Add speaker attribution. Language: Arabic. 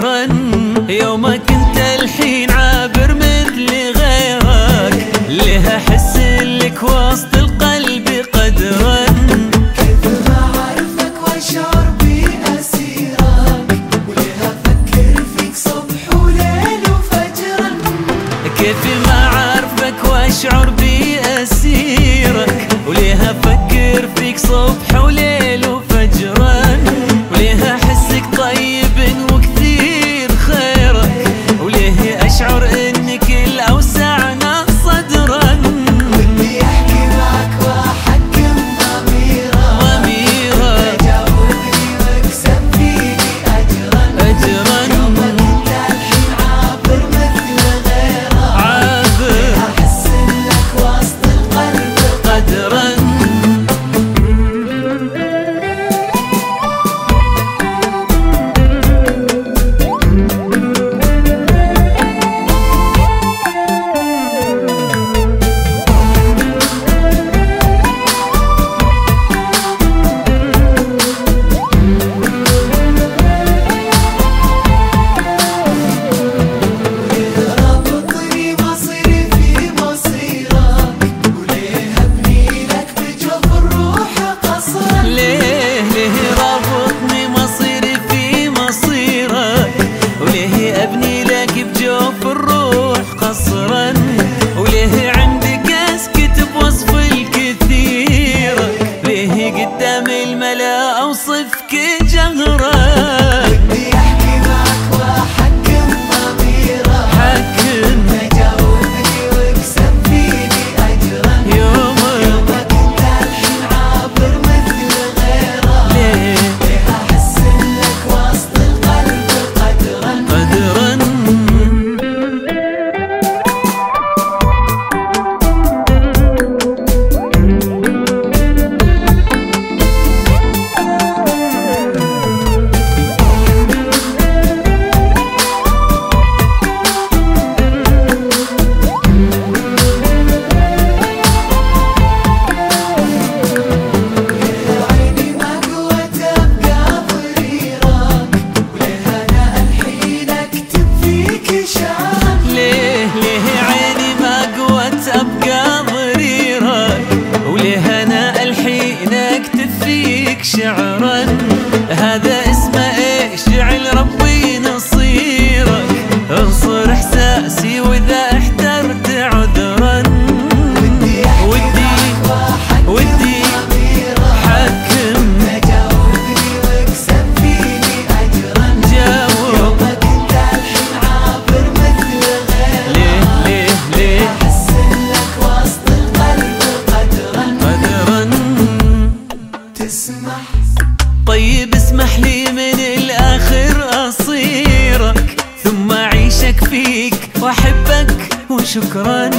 Speaker 1: run. هذا اسمه إيش؟ ربي إحساسي وإذا احترت عذرا. ودي
Speaker 2: واكسب فيني اجرا
Speaker 1: جاوب.
Speaker 2: يومك انت الحين عابر مثل
Speaker 1: ليه؟ ليه ليه
Speaker 2: وسط القلب قدرا
Speaker 1: قدرا.
Speaker 2: تسمح.
Speaker 1: طيب اسمح لي من الآخر أصيرك ثم أعيشك فيك وأحبك وشكرا.